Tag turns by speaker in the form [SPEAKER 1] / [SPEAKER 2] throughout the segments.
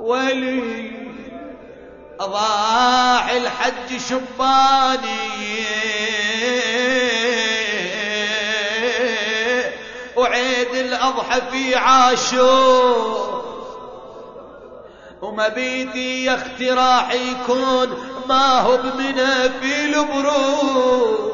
[SPEAKER 1] ولي أضاع الحج شباني. وعيد الأضحى في عاشور ومبيتي يا أختي راح يكون ما هو بمنى في البرود.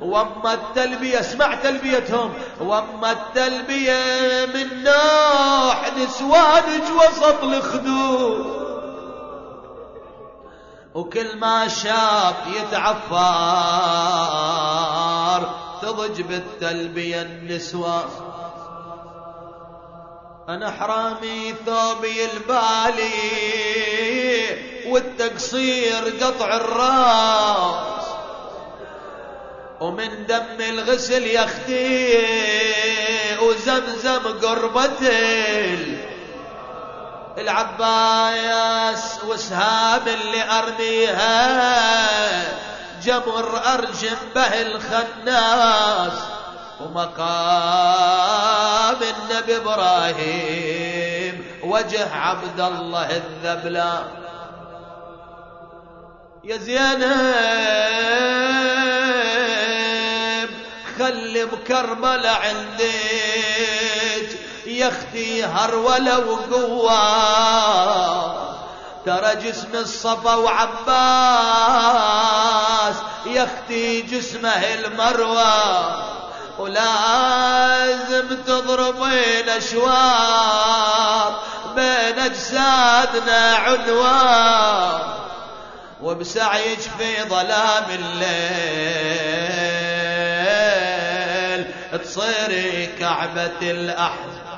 [SPEAKER 1] وأما التلبية اسمع تلبيتهم. وأما التلبية من نوح نسوانج وسط الخدود. وكل ما شاف يتعفار تضج بالتلبية النسوان. أنا حرامي ثوبي البالي والتقصير قطع الراس. ومن دم الغسل يختي وزمزم قربة العباس وسهام اللي أرميها جمر أرجم به الخناس ومقام النبي إبراهيم وجه عبد الله الذبلا يا زينب خلي بكربلة عندك. يا أختي هرولة وقوة. ترى جسم الصفا وعباس. يا أختي جسمه المروى ولازم تضربين اشواط بين أجسادنا عنوان وبسعيك في ظلام الليل. تصيري كعبة الأحزان